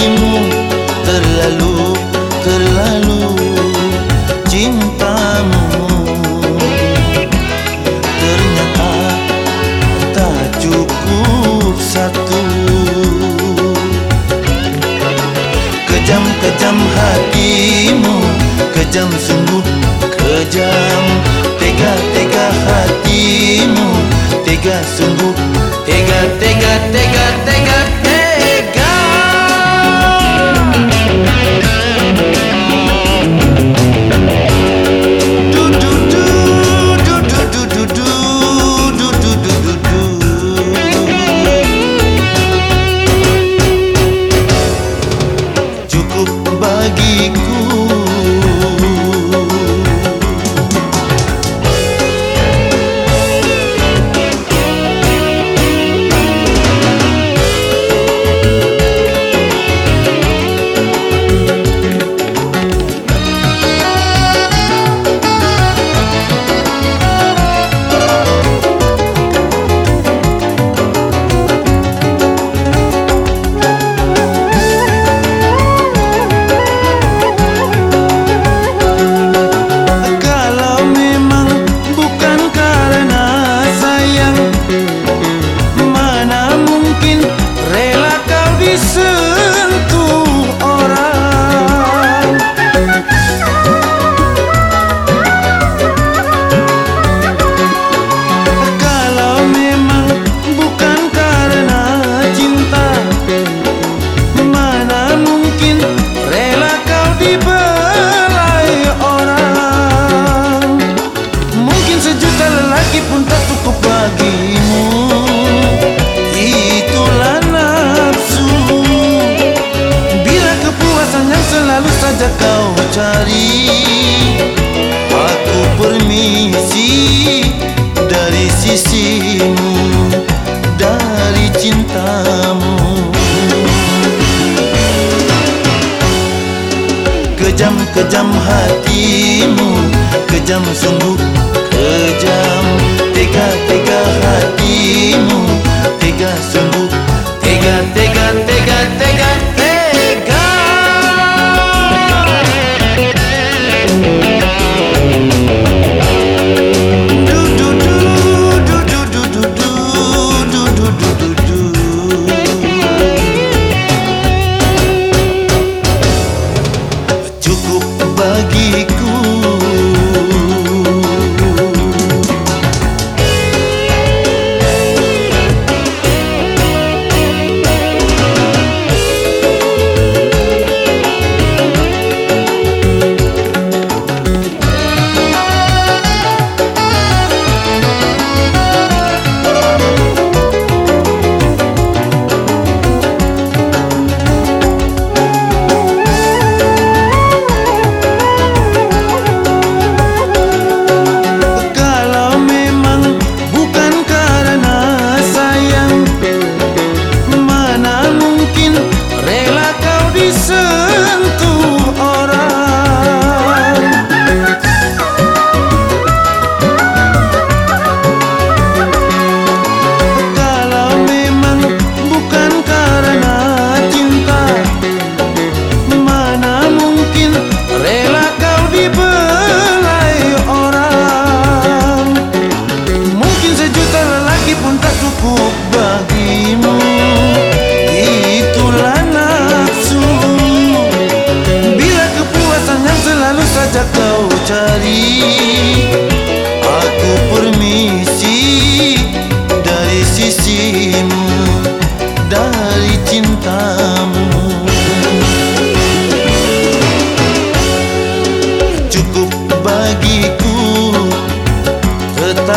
dirimu terlalu terlalu cintamu. Ternyata tak cukup satu. Kejam kejam hatimu kejam sungguh kejam. Tega tega hatimu tega sungguh tega tega tega tega. lagi sisimu Dari cintamu. Kejam-kejam hatimu Kejam sungguh kejam. Tega-tega hatimu Tega sungguh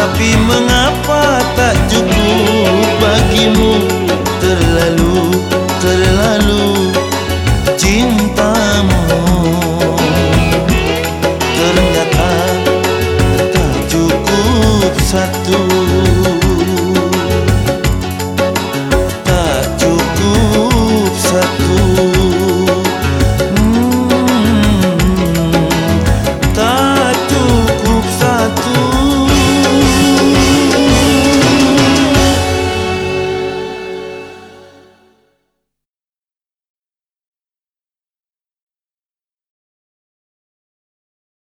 Tetapi mengapa tak cukup bagimu terlalu